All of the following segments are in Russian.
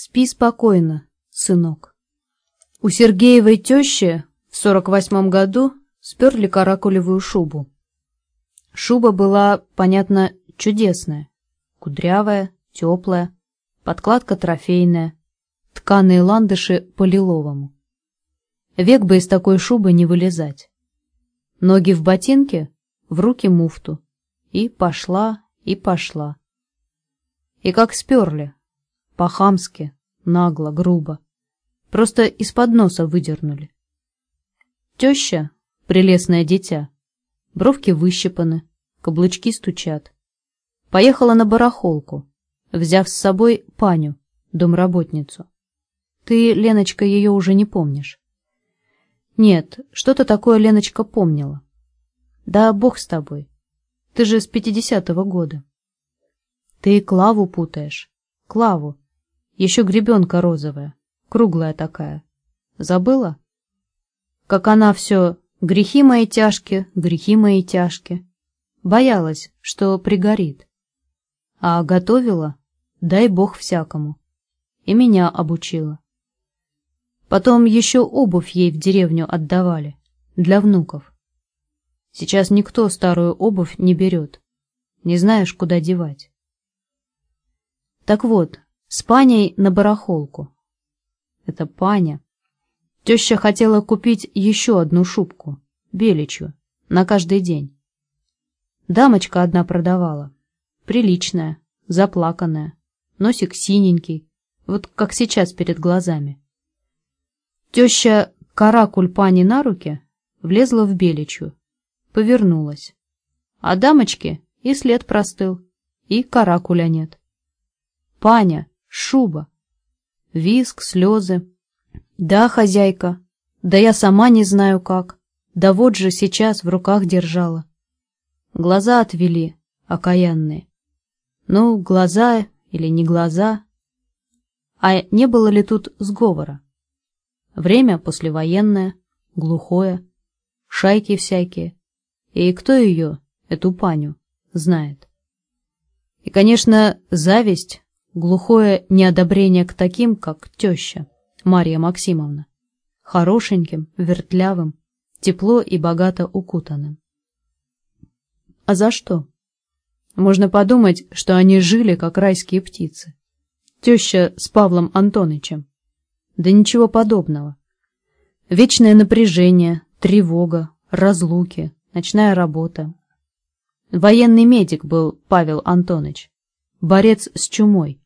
Спи спокойно, сынок. У Сергеевой тещи в сорок восьмом году сперли каракулевую шубу. Шуба была, понятно, чудесная, кудрявая, теплая, подкладка трофейная, тканые ландыши по лиловому. Век бы из такой шубы не вылезать. Ноги в ботинке, в руки муфту. И пошла, и пошла. И как сперли. По-хамски, нагло, грубо. Просто из-под носа выдернули. Теща, прелестное дитя, бровки выщипаны, каблучки стучат. Поехала на барахолку, взяв с собой паню, домработницу. Ты, Леночка, ее уже не помнишь. Нет, что-то такое Леночка помнила. Да бог с тобой. Ты же с пятидесятого года. Ты Клаву путаешь. Клаву. Еще гребенка розовая, круглая такая. Забыла? Как она все «грехи мои тяжкие, грехи мои тяжкие». Боялась, что пригорит. А готовила, дай бог всякому. И меня обучила. Потом еще обувь ей в деревню отдавали, для внуков. Сейчас никто старую обувь не берет. Не знаешь, куда девать. Так вот, с паней на барахолку. Это паня. Теща хотела купить еще одну шубку, беличью, на каждый день. Дамочка одна продавала. Приличная, заплаканная, носик синенький, вот как сейчас перед глазами. Теща каракуль пани на руке влезла в беличью, повернулась. А дамочке и след простыл, и каракуля нет. Паня, шуба. Виск, слезы. Да, хозяйка, да я сама не знаю как. Да вот же сейчас в руках держала. Глаза отвели, окаянные. Ну, глаза или не глаза. А не было ли тут сговора? Время послевоенное, глухое, шайки всякие. И кто ее, эту паню, знает? И, конечно, зависть, глухое неодобрение к таким, как теща Марья Максимовна, хорошеньким, вертлявым, тепло и богато укутанным. А за что? Можно подумать, что они жили, как райские птицы. Теща с Павлом Антонычем. Да ничего подобного. Вечное напряжение, тревога, разлуки, ночная работа. Военный медик был Павел Антонович, борец с чумой.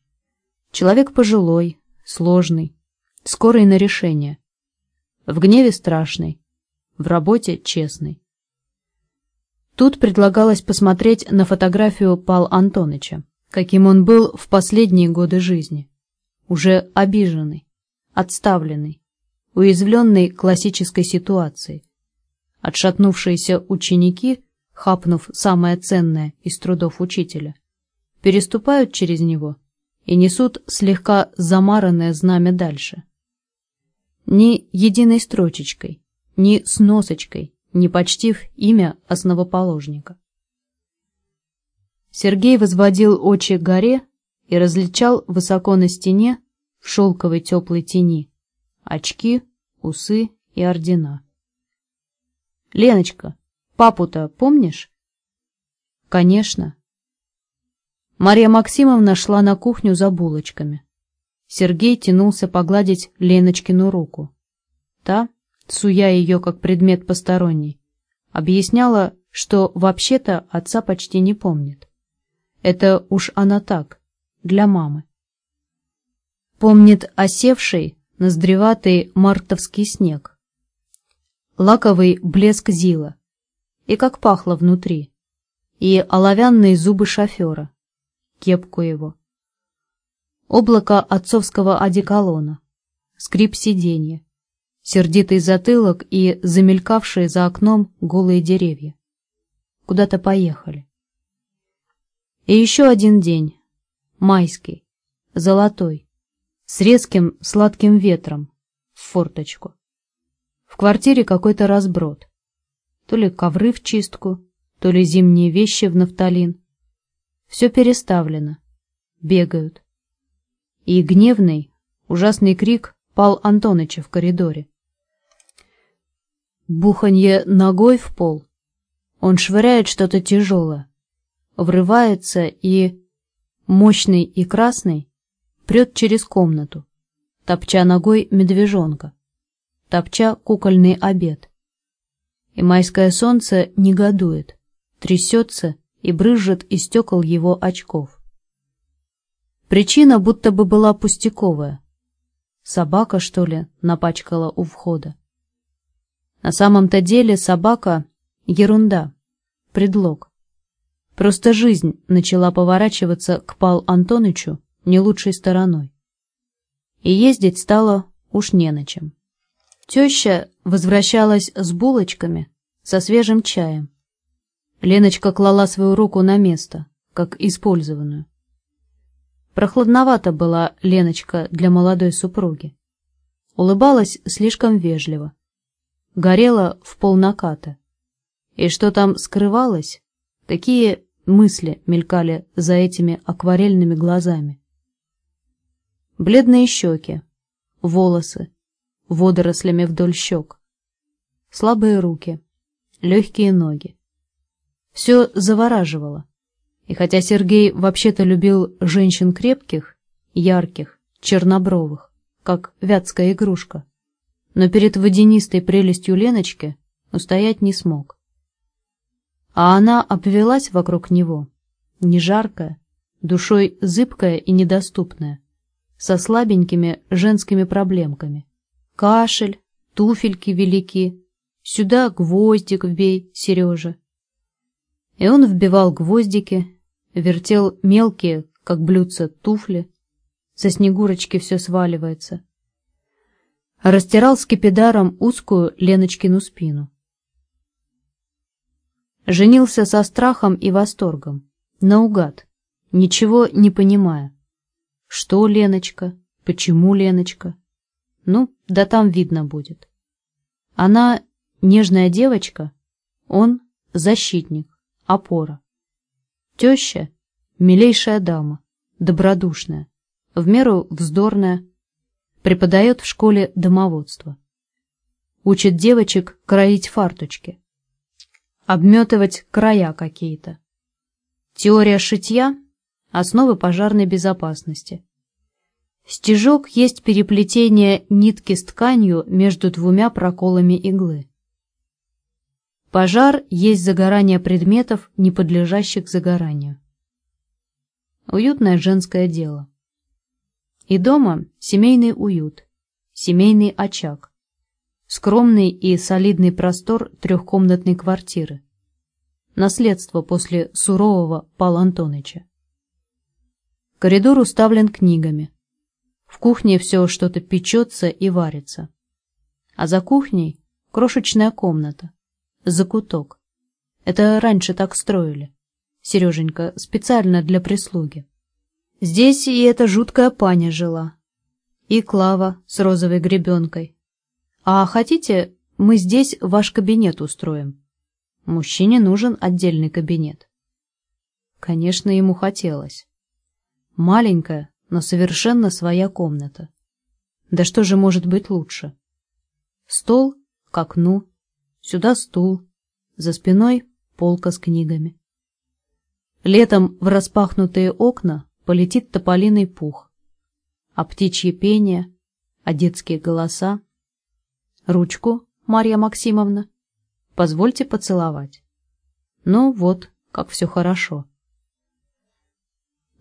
Человек пожилой, сложный, скорый на решение. В гневе страшный, в работе честный. Тут предлагалось посмотреть на фотографию Пал Антоныча, каким он был в последние годы жизни. Уже обиженный, отставленный, уязвленный классической ситуацией. Отшатнувшиеся ученики, хапнув самое ценное из трудов учителя, переступают через него и несут слегка замаранное знамя дальше. Ни единой строчечкой, ни сносочкой, не почтив имя основоположника. Сергей возводил очи к горе и различал высоко на стене в шелковой теплой тени очки, усы и ордена. «Леночка, папу-то помнишь?» «Конечно». Мария Максимовна шла на кухню за булочками. Сергей тянулся погладить Леночкину руку. Та, суя ее как предмет посторонний, объясняла, что вообще-то отца почти не помнит. Это уж она так, для мамы. Помнит осевший, ноздреватый мартовский снег, лаковый блеск зила, и как пахло внутри, и оловянные зубы шофера, кепку его, облако отцовского одеколона, скрип сиденья, сердитый затылок и замелькавшие за окном голые деревья. Куда-то поехали. И еще один день, майский, золотой, с резким сладким ветром в форточку. В квартире какой-то разброд. То ли ковры в чистку, то ли зимние вещи в нафталин. Все переставлено. Бегают. И гневный, ужасный крик Пал Антоныча в коридоре. Буханье ногой в пол. Он швыряет что-то тяжелое, врывается и, мощный и красный, прет через комнату, топча ногой медвежонка, топча кукольный обед. И майское солнце негодует, трясется и брызжет из стекол его очков. Причина будто бы была пустяковая. Собака, что ли, напачкала у входа. На самом-то деле собака — ерунда, предлог. Просто жизнь начала поворачиваться к Пал Антонычу не лучшей стороной. И ездить стало уж не на чем. Теща возвращалась с булочками, со свежим чаем. Леночка клала свою руку на место, как использованную. Прохладновато была Леночка для молодой супруги. Улыбалась слишком вежливо. Горела в полнаката. И что там скрывалось, такие мысли мелькали за этими акварельными глазами. Бледные щеки, волосы, водорослями вдоль щек, слабые руки, легкие ноги. Все завораживало. И хотя Сергей вообще-то любил женщин крепких, ярких, чернобровых, как вятская игрушка, но перед водянистой прелестью Леночки устоять не смог. А она обвелась вокруг него, не жаркая, душой зыбкая и недоступная, со слабенькими женскими проблемками. Кашель, туфельки велики, сюда гвоздик вбей, Сережа. И он вбивал гвоздики, вертел мелкие, как блюдца, туфли. Со снегурочки все сваливается. Растирал скипидаром узкую Леночкину спину. Женился со страхом и восторгом, наугад, ничего не понимая. Что Леночка? Почему Леночка? Ну, да там видно будет. Она нежная девочка, он защитник, опора. Теща — милейшая дама, добродушная, в меру вздорная, преподает в школе домоводство. Учит девочек кроить фарточки, обметывать края какие-то. Теория шитья — основы пожарной безопасности. Стежок есть переплетение нитки с тканью между двумя проколами иглы. Пожар есть загорание предметов, не подлежащих загоранию. Уютное женское дело. И дома семейный уют, семейный очаг, скромный и солидный простор трехкомнатной квартиры. Наследство после сурового Пал Антоныча. Коридор уставлен книгами. В кухне все что-то печется и варится. А за кухней крошечная комната закуток. Это раньше так строили. Сереженька, специально для прислуги. Здесь и эта жуткая паня жила. И Клава с розовой гребенкой. А хотите, мы здесь ваш кабинет устроим? Мужчине нужен отдельный кабинет. Конечно, ему хотелось. Маленькая, но совершенно своя комната. Да что же может быть лучше? Стол к окну, Сюда стул, за спиной полка с книгами. Летом в распахнутые окна полетит тополиный пух, а птичье пение, а детские голоса. Ручку, Марья Максимовна, позвольте поцеловать. Ну вот, как все хорошо.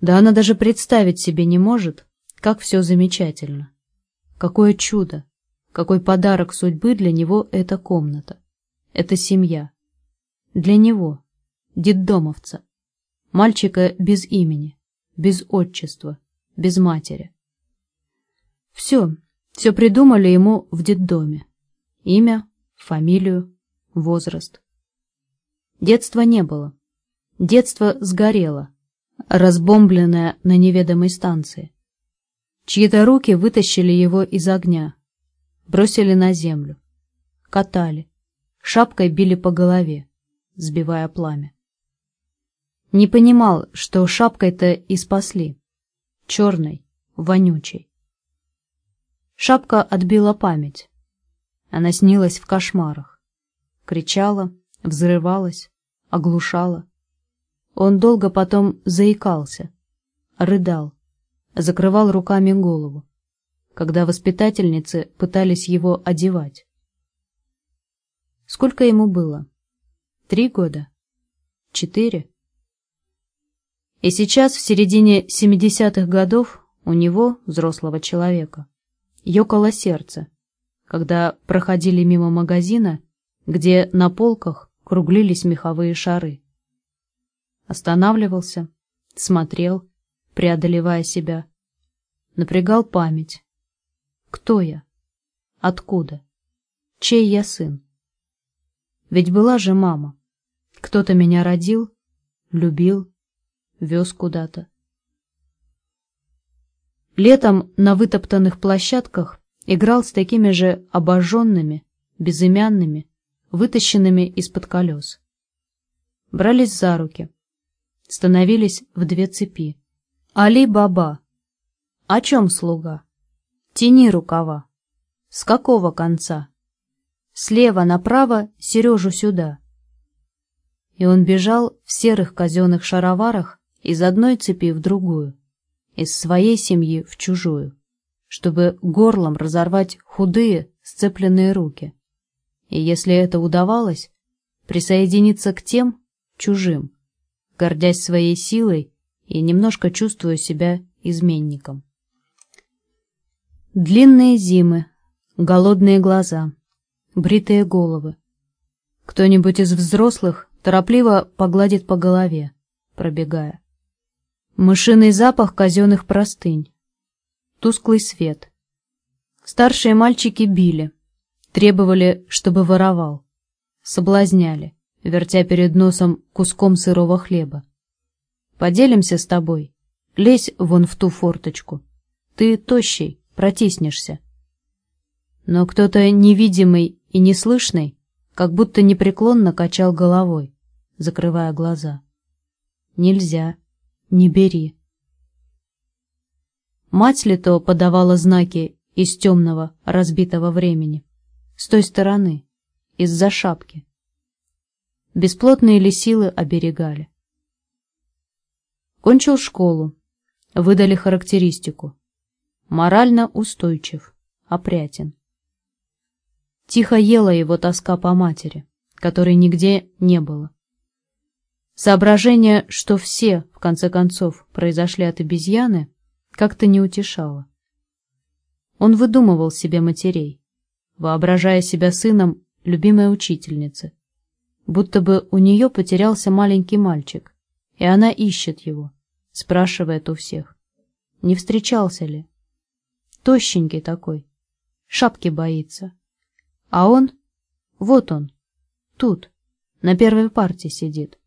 Да она даже представить себе не может, как все замечательно. Какое чудо, какой подарок судьбы для него эта комната. Это семья. Для него, детдомовца, мальчика без имени, без отчества, без матери. Все, все придумали ему в детдоме. Имя, фамилию, возраст. Детства не было. Детство сгорело, разбомбленное на неведомой станции. Чьи-то руки вытащили его из огня, бросили на землю, катали, шапкой били по голове, сбивая пламя. Не понимал, что шапкой-то и спасли, черной, вонючей. Шапка отбила память. Она снилась в кошмарах. Кричала, взрывалась, оглушала. Он долго потом заикался, рыдал, закрывал руками голову, когда воспитательницы пытались его одевать. Сколько ему было? Три года? Четыре? И сейчас, в середине 70-х годов, у него, взрослого человека, ёкало сердце, когда проходили мимо магазина, где на полках круглились меховые шары. Останавливался, смотрел, преодолевая себя, напрягал память. Кто я? Откуда? Чей я сын? Ведь была же мама. Кто-то меня родил, любил, вез куда-то. Летом на вытоптанных площадках играл с такими же обожженными, безымянными, вытащенными из-под колес. Брались за руки, становились в две цепи. Али-баба. О чем слуга? Тяни рукава. С какого конца? Слева направо, Сережу сюда. И он бежал в серых казенных шароварах из одной цепи в другую, из своей семьи в чужую, чтобы горлом разорвать худые, сцепленные руки. И если это удавалось, присоединиться к тем, чужим, гордясь своей силой и немножко чувствуя себя изменником. Длинные зимы, голодные глаза, бритые головы. Кто-нибудь из взрослых торопливо погладит по голове, пробегая. Мышиный запах казенных простынь. Тусклый свет. Старшие мальчики били, требовали, чтобы воровал. Соблазняли, вертя перед носом куском сырого хлеба. «Поделимся с тобой. Лезь вон в ту форточку. Ты тощий, протиснешься». Но кто-то невидимый и неслышный, как будто непреклонно качал головой, закрывая глаза. «Нельзя». Не бери. Мать ли то подавала знаки из темного, разбитого времени? С той стороны, из-за шапки. Бесплотные ли силы оберегали? Кончил школу. Выдали характеристику. Морально устойчив, опрятен. Тихо ела его тоска по матери, которой нигде не было. Соображение, что все, в конце концов, произошли от обезьяны, как-то не утешало. Он выдумывал себе матерей, воображая себя сыном любимой учительницы, будто бы у нее потерялся маленький мальчик, и она ищет его, спрашивает у всех, не встречался ли. Тощенький такой, шапки боится. А он, вот он, тут, на первой парте сидит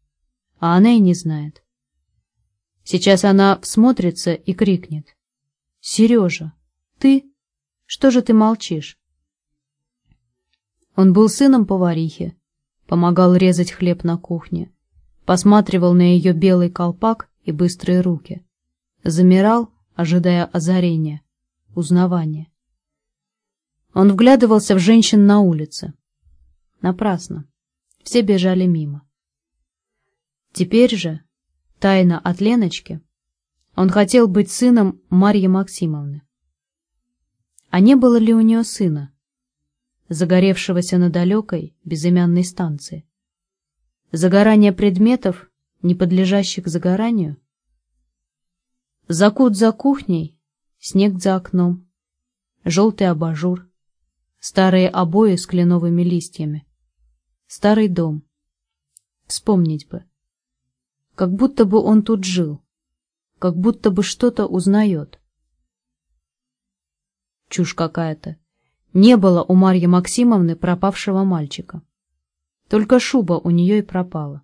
а она и не знает. Сейчас она всмотрится и крикнет. «Сережа, ты? Что же ты молчишь?» Он был сыном поварихи, помогал резать хлеб на кухне, посматривал на ее белый колпак и быстрые руки, замирал, ожидая озарения, узнавания. Он вглядывался в женщин на улице. Напрасно. Все бежали мимо. Теперь же, тайно от Леночки, он хотел быть сыном Марьи Максимовны. А не было ли у нее сына, загоревшегося на далекой безымянной станции? Загорание предметов, не подлежащих загоранию? Закут за кухней, снег за окном, желтый абажур, старые обои с кленовыми листьями, старый дом. Вспомнить бы как будто бы он тут жил, как будто бы что-то узнает. Чушь какая-то. Не было у Марьи Максимовны пропавшего мальчика. Только шуба у нее и пропала.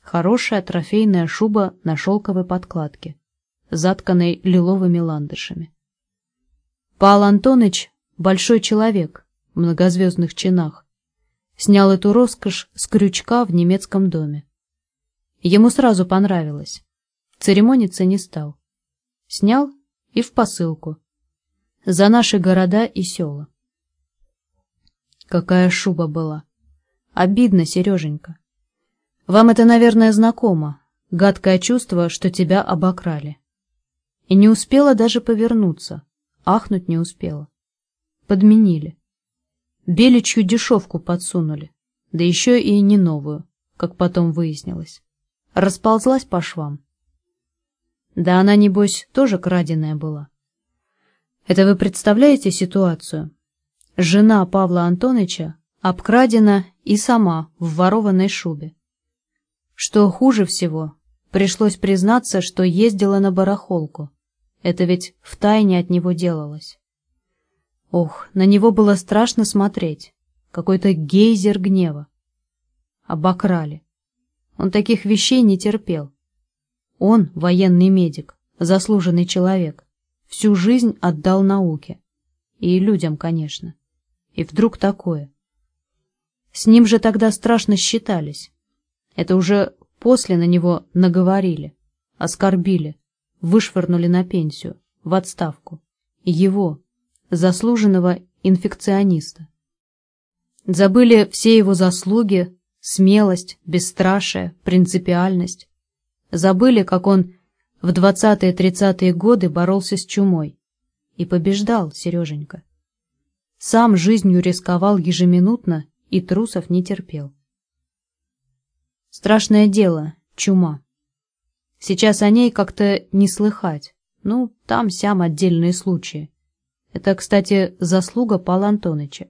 Хорошая трофейная шуба на шелковой подкладке, затканной лиловыми ландышами. Павел Антоныч — большой человек многозвездных чинах. Снял эту роскошь с крючка в немецком доме. Ему сразу понравилось. Церемониться не стал. Снял и в посылку. за наши города и села. Какая шуба была! Обидно, Сереженька. Вам это, наверное, знакомо, гадкое чувство, что тебя обокрали. И не успела даже повернуться, ахнуть не успела. Подменили. Беличью дешевку подсунули, да еще и не новую, как потом выяснилось. Расползлась по швам. Да она, небось, тоже краденая была. Это вы представляете ситуацию? Жена Павла Антоновича обкрадена и сама в ворованной шубе. Что хуже всего, пришлось признаться, что ездила на барахолку. Это ведь втайне от него делалось. Ох, на него было страшно смотреть. Какой-то гейзер гнева. Обокрали. Он таких вещей не терпел. Он, военный медик, заслуженный человек, всю жизнь отдал науке. И людям, конечно. И вдруг такое. С ним же тогда страшно считались. Это уже после на него наговорили, оскорбили, вышвырнули на пенсию, в отставку. Его, заслуженного инфекциониста. Забыли все его заслуги, смелость, бесстрашие, принципиальность. Забыли, как он в 20-30-е годы боролся с чумой. И побеждал, Сереженька. Сам жизнью рисковал ежеминутно и трусов не терпел. Страшное дело, чума. Сейчас о ней как-то не слыхать. Ну, там-сям отдельные случаи. Это, кстати, заслуга Павла Антоныча.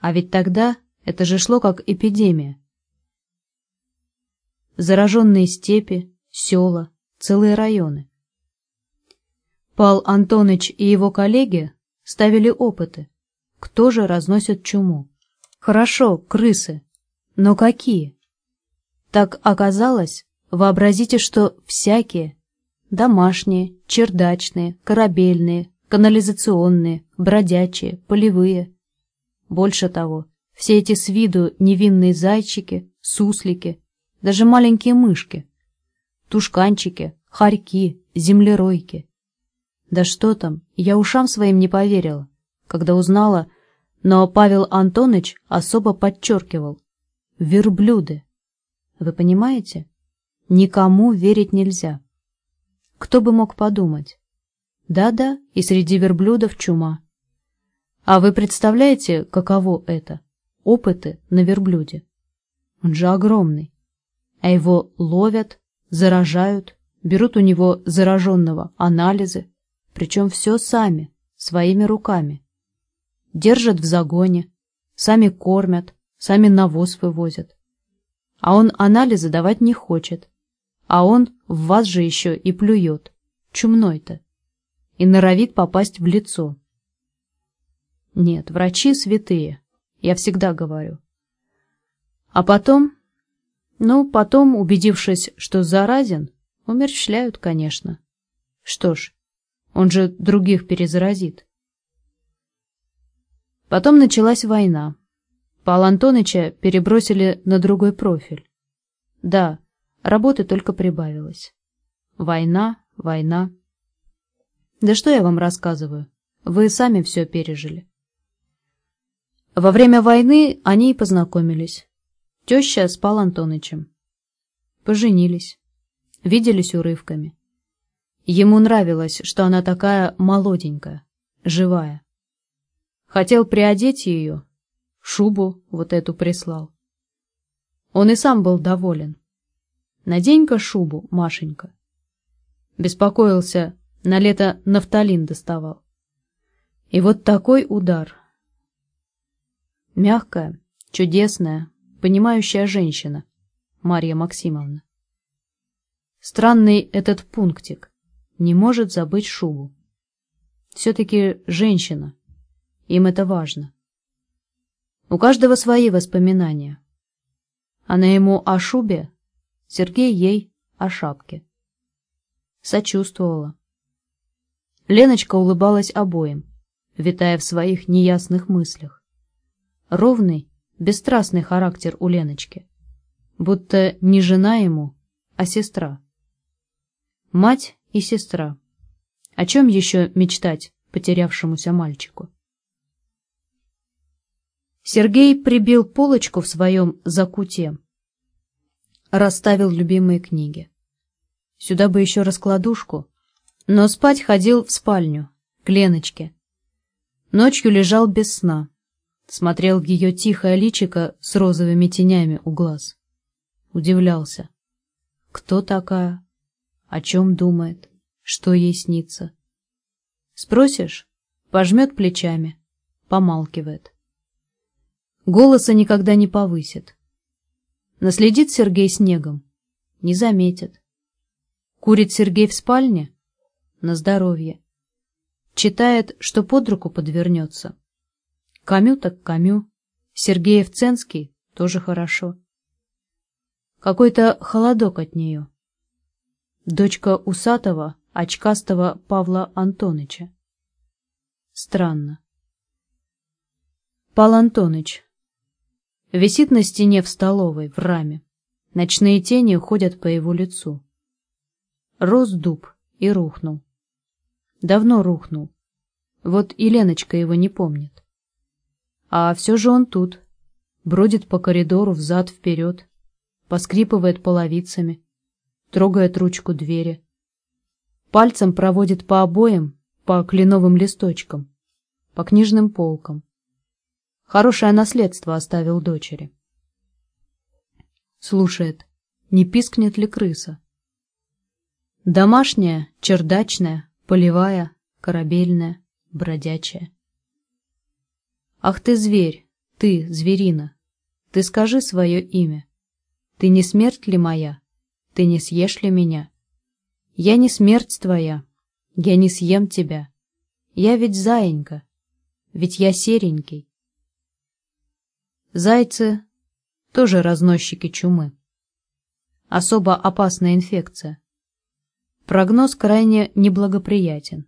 А ведь тогда это же шло как эпидемия. Зараженные степи, села, целые районы. Пал Антоныч и его коллеги ставили опыты, кто же разносит чуму. Хорошо, крысы, но какие? Так оказалось, вообразите, что всякие, домашние, чердачные, корабельные, канализационные, бродячие, полевые. Больше того, все эти с виду невинные зайчики, суслики, даже маленькие мышки, тушканчики, хорьки, землеройки. Да что там, я ушам своим не поверила, когда узнала, но Павел Антонович особо подчеркивал. Верблюды. Вы понимаете? Никому верить нельзя. Кто бы мог подумать? Да-да, и среди верблюдов чума. А вы представляете, каково это? Опыты на верблюде. Он же огромный. А его ловят, заражают, берут у него зараженного анализы, причем все сами, своими руками. Держат в загоне, сами кормят, сами навоз вывозят. А он анализы давать не хочет. А он в вас же еще и плюет. Чумной-то и норовит попасть в лицо. Нет, врачи святые, я всегда говорю. А потом, ну, потом, убедившись, что заразен, умерщвляют, конечно. Что ж, он же других перезаразит. Потом началась война. Павла Антоныча перебросили на другой профиль. Да, работы только прибавилось. Война, война. Да что я вам рассказываю? Вы сами все пережили. Во время войны они и познакомились. Теща с Пал Антонычем. Поженились. Виделись урывками. Ему нравилось, что она такая молоденькая, живая. Хотел приодеть ее, шубу вот эту прислал. Он и сам был доволен. Надень-ка шубу, Машенька. Беспокоился, на лето нафталин доставал. И вот такой удар. Мягкая, чудесная, понимающая женщина, Марья Максимовна. Странный этот пунктик. Не может забыть шубу. Все-таки женщина. Им это важно. У каждого свои воспоминания. Она ему о шубе, Сергей ей о шапке. Сочувствовала. Леночка улыбалась обоим, витая в своих неясных мыслях. Ровный, бесстрастный характер у Леночки. Будто не жена ему, а сестра. Мать и сестра. О чем еще мечтать потерявшемуся мальчику. Сергей прибил полочку в своем закуте, расставил любимые книги. Сюда бы еще раскладушку, но спать ходил в спальню, к Леночке. Ночью лежал без сна, смотрел в ее тихое личико с розовыми тенями у глаз. Удивлялся. Кто такая? О чем думает? Что ей снится? Спросишь? Пожмет плечами, помалкивает. Голоса никогда не повысит. Наследит Сергей снегом? Не заметит. Курит Сергей в спальне? На здоровье. Читает, что под руку подвернется. Камю так камю. Сергеев Ценский тоже хорошо. Какой-то холодок от нее. Дочка усатого, очкастого Павла Антоныча. Странно. Пал Антоныч. Висит на стене в столовой, в раме. Ночные тени уходят по его лицу. Рос дуб и рухнул. Давно рухнул. Вот и Леночка его не помнит. А все же он тут. Бродит по коридору взад-вперед, поскрипывает половицами, трогает ручку двери. Пальцем проводит по обоям, по кленовым листочкам, по книжным полкам. Хорошее наследство оставил дочери. Слушает, не пискнет ли крыса. Домашняя, чердачная, полевая, корабельная, бродячая. Ах ты зверь, ты, зверина, ты скажи свое имя. Ты не смерть ли моя? Ты не съешь ли меня? Я не смерть твоя, я не съем тебя. Я ведь заинька, ведь я серенький. Зайцы тоже разносчики чумы. Особо опасная инфекция. Прогноз крайне неблагоприятен.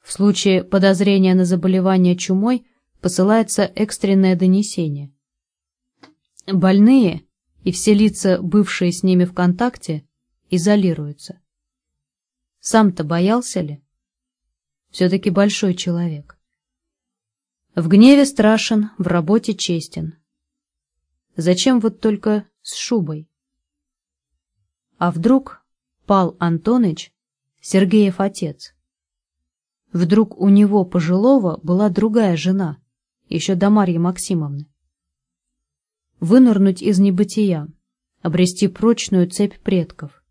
В случае подозрения на заболевание чумой посылается экстренное донесение. Больные и все лица, бывшие с ними в контакте, изолируются. Сам-то боялся ли? Все-таки большой человек. В гневе страшен, в работе честен. Зачем вот только с шубой? А вдруг Пал Антоныч, Сергеев отец. Вдруг у него пожилого была другая жена, еще до Марьи Максимовны. Вынырнуть из небытия, обрести прочную цепь предков.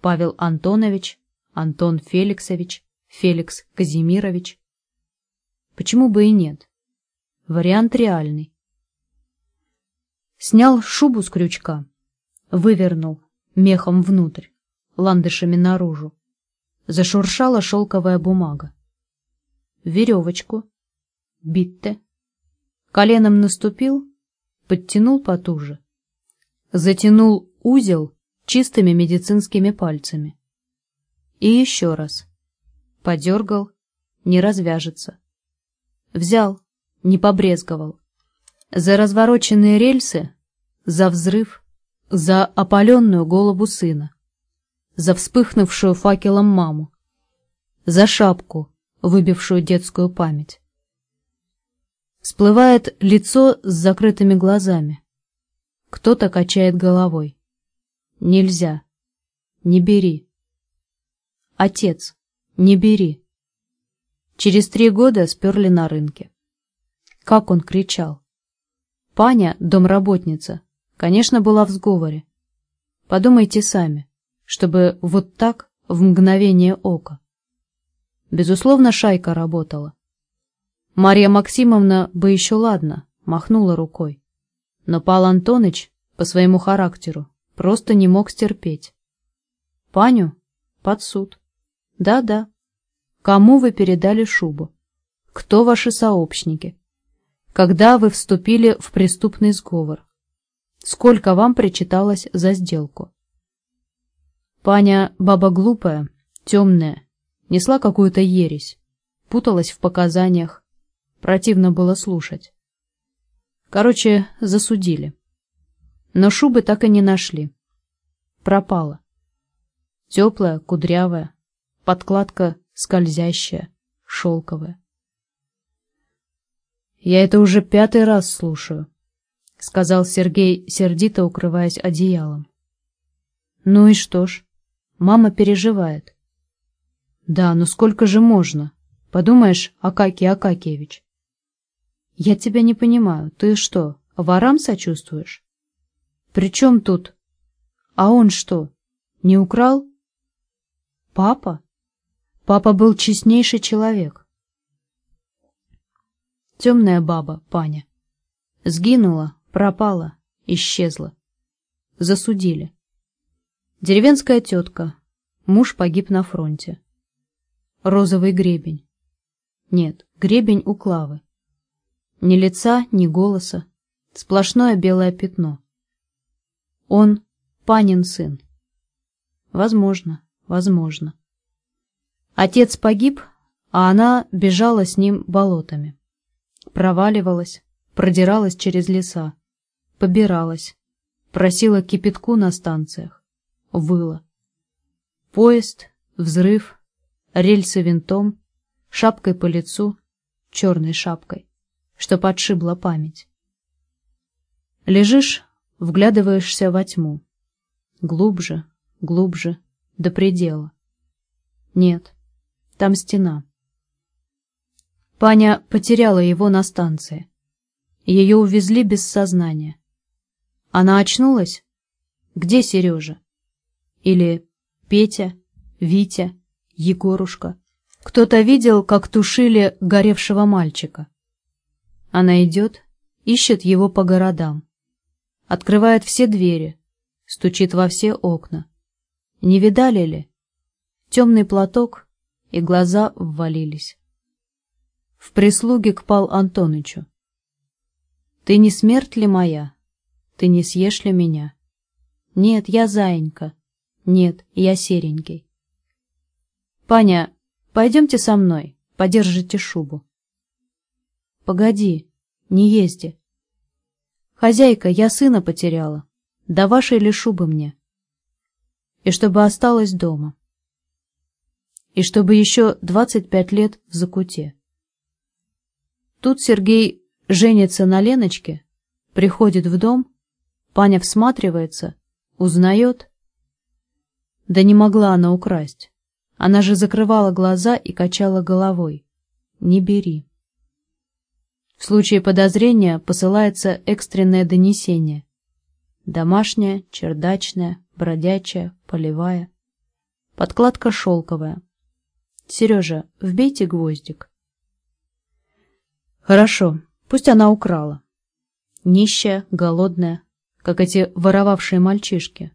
Павел Антонович, Антон Феликсович, Феликс Казимирович. Почему бы и нет? Вариант реальный. Снял шубу с крючка, вывернул мехом внутрь ландышами наружу. Зашуршала шелковая бумага. Веревочку. Битте. Коленом наступил, подтянул потуже. Затянул узел чистыми медицинскими пальцами. И еще раз. Подергал, не развяжется. Взял, не побрезговал. За развороченные рельсы, за взрыв, за опаленную голову сына за вспыхнувшую факелом маму, за шапку, выбившую детскую память. Всплывает лицо с закрытыми глазами. Кто-то качает головой. Нельзя. Не бери. Отец, не бери. Через три года сперли на рынке. Как он кричал. Паня, домработница, конечно, была в сговоре. Подумайте сами чтобы вот так в мгновение ока. Безусловно, шайка работала. Марья Максимовна бы еще ладно, махнула рукой. Но Пал Антоныч по своему характеру просто не мог стерпеть. Паню под суд. Да-да. Кому вы передали шубу? Кто ваши сообщники? Когда вы вступили в преступный сговор? Сколько вам причиталось за сделку? Паня баба глупая, темная, несла какую-то ересь, путалась в показаниях, противно было слушать. Короче, засудили. Но шубы так и не нашли. Пропала. Теплая, кудрявая, подкладка скользящая, шелковая. «Я это уже пятый раз слушаю», — сказал Сергей, сердито укрываясь одеялом. «Ну и что ж, мама переживает». «Да, ну сколько же можно? Подумаешь, Акакий Акакиевич». «Я тебя не понимаю, ты что, ворам сочувствуешь?» «При чем тут? А он что, не украл?» «Папа? Папа был честнейший человек». Темная баба, паня. Сгинула, пропала, исчезла. Засудили. Деревенская тетка. Муж погиб на фронте. Розовый гребень. Нет, гребень у Клавы. Ни лица, ни голоса. Сплошное белое пятно. Он панин сын. Возможно, возможно. Отец погиб, а она бежала с ним болотами. Проваливалась, продиралась через леса, побиралась, просила кипятку на станциях выла. Поезд, взрыв, рельсы винтом, шапкой по лицу, черной шапкой, что подшибла память. Лежишь, вглядываешься во тьму. Глубже, глубже, до предела. Нет, там стена. Паня потеряла его на станции. Ее увезли без сознания. Она очнулась? Где Сережа? Или Петя, Витя, Егорушка. Кто-то видел, как тушили горевшего мальчика. Она идет, ищет его по городам. Открывает все двери, стучит во все окна. Не видали ли? Темный платок, и глаза ввалились. В прислуге к Пал Антонычу. «Ты не смерть ли моя? Ты не съешь ли меня?» «Нет, я заинька, нет, я серенький. Паня, пойдемте со мной, подержите шубу. Погоди, не езди. Хозяйка, я сына потеряла. Да вашей ли шубы мне? И чтобы осталась дома. И чтобы еще двадцать пять лет в закуте. Тут Сергей женится на Леночке, приходит в дом, Паня всматривается, узнает — да не могла она украсть. Она же закрывала глаза и качала головой. Не бери. В случае подозрения посылается экстренное донесение. Домашняя, чердачная, бродячая, полевая. Подкладка шелковая. Сережа, вбейте гвоздик. Хорошо, пусть она украла. Нищая, голодная, как эти воровавшие мальчишки.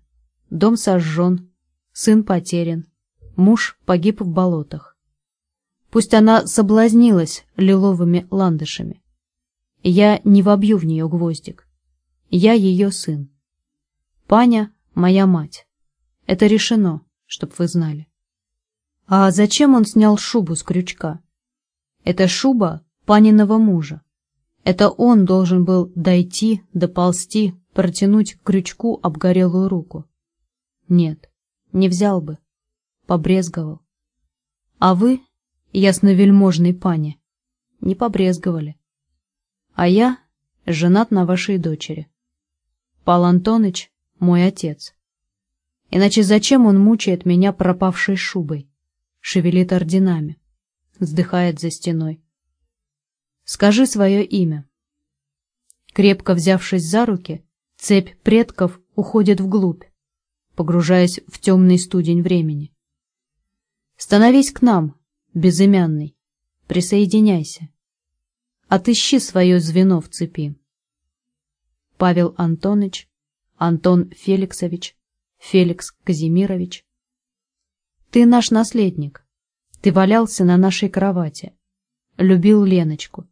Дом сожжен, сын потерян, муж погиб в болотах. Пусть она соблазнилась лиловыми ландышами. Я не вобью в нее гвоздик. Я ее сын. Паня — моя мать. Это решено, чтоб вы знали. А зачем он снял шубу с крючка? Это шуба паниного мужа. Это он должен был дойти, доползти, протянуть к крючку обгорелую руку. Нет, не взял бы, побрезговал. А вы, ясновельможный пани, не побрезговали. А я женат на вашей дочери. Пал Антоныч — мой отец. Иначе зачем он мучает меня пропавшей шубой, шевелит орденами, вздыхает за стеной? Скажи свое имя. Крепко взявшись за руки, цепь предков уходит вглубь, погружаясь в темный студень времени. Становись к нам, безымянный, присоединяйся. Отыщи свое звено в цепи. Павел Антонович, Антон Феликсович, Феликс Казимирович. Ты наш наследник. Ты валялся на нашей кровати. Любил Леночку.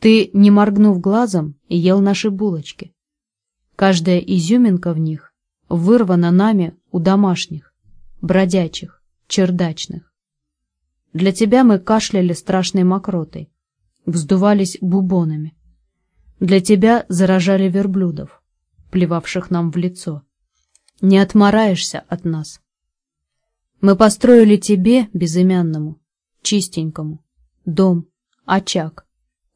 Ты, не моргнув глазом, ел наши булочки. Каждая изюминка в них вырвано нами у домашних, бродячих, чердачных. Для тебя мы кашляли страшной мокротой, вздувались бубонами. Для тебя заражали верблюдов, плевавших нам в лицо. Не отмораешься от нас. Мы построили тебе, безымянному, чистенькому, дом, очаг,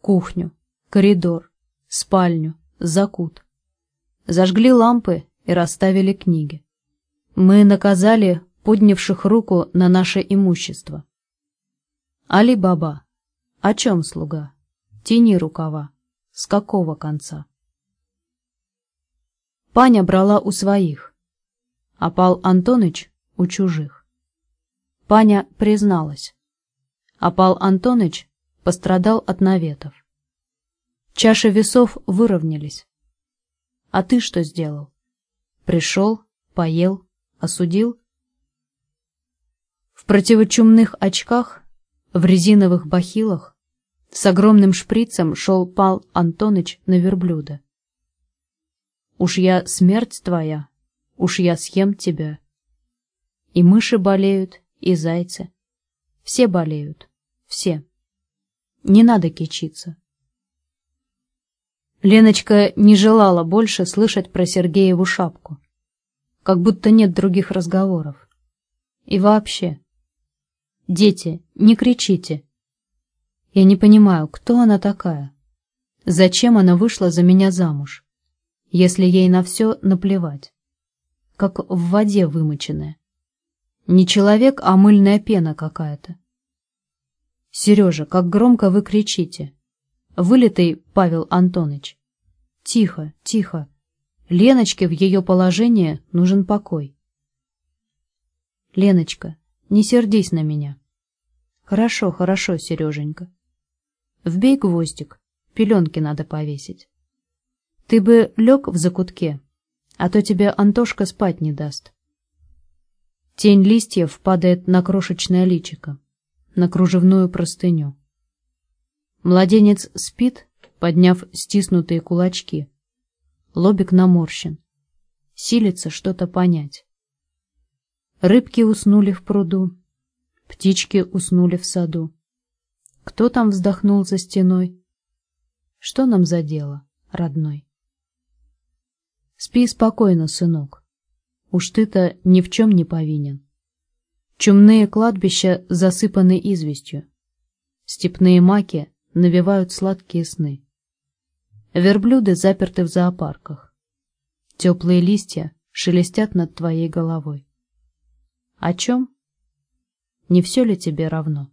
кухню, коридор, спальню, закут. Зажгли лампы и расставили книги. Мы наказали поднявших руку на наше имущество. Али-Баба, о чем слуга? Тяни рукава. С какого конца? Паня брала у своих, а Пал Антоныч у чужих. Паня призналась, а Пал Антоныч пострадал от наветов. Чаши весов выровнялись. А ты что сделал? Пришел, поел, осудил? В противочумных очках, в резиновых бахилах, с огромным шприцем шел Пал Антоныч на верблюда. Уж я смерть твоя, уж я съем тебя. И мыши болеют, и зайцы. Все болеют, все. Не надо кичиться. Леночка не желала больше слышать про Сергееву шапку. Как будто нет других разговоров. И вообще. Дети, не кричите. Я не понимаю, кто она такая? Зачем она вышла за меня замуж? если ей на все наплевать. Как в воде вымоченная. Не человек, а мыльная пена какая-то. Сережа, как громко вы кричите. Вылитый Павел Антонович. Тихо, тихо. Леночке в ее положении нужен покой. Леночка, не сердись на меня. Хорошо, хорошо, Сереженька. Вбей гвоздик, пеленки надо повесить. Ты бы лег в закутке, а то тебе Антошка спать не даст. Тень листьев падает на крошечное личико, на кружевную простыню. Младенец спит, подняв стиснутые кулачки. Лобик наморщен. Силится что-то понять. Рыбки уснули в пруду, птички уснули в саду. Кто там вздохнул за стеной? Что нам за дело, родной? Спи спокойно, сынок. Уж ты-то ни в чем не повинен. Чумные кладбища засыпаны известью. Степные маки навевают сладкие сны. Верблюды заперты в зоопарках. Теплые листья шелестят над твоей головой. О чем? Не все ли тебе равно?